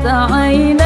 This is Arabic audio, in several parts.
حتى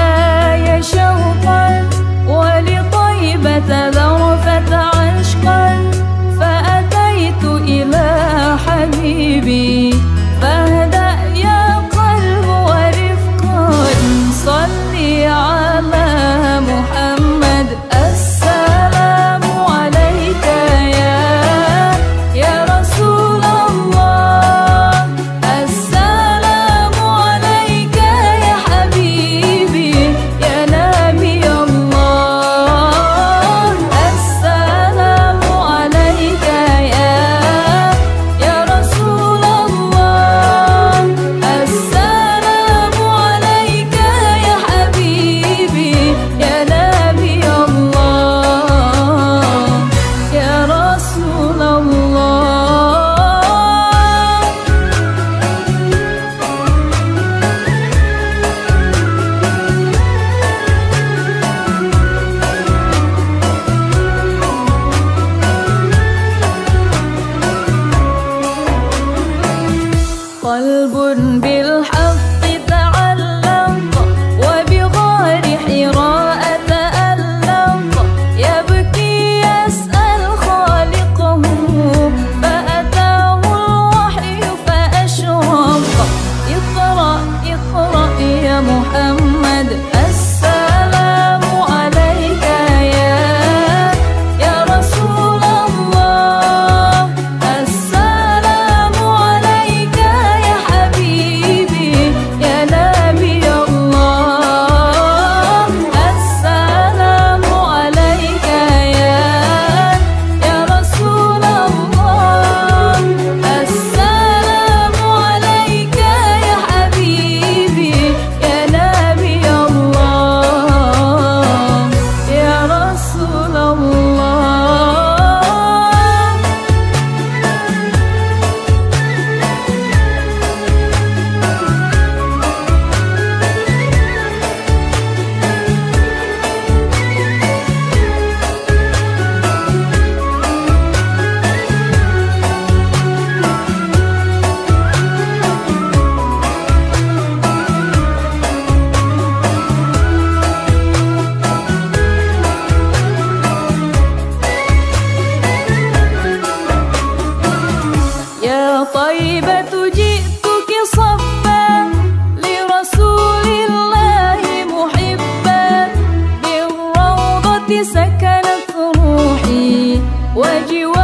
سكنت روحي وجوا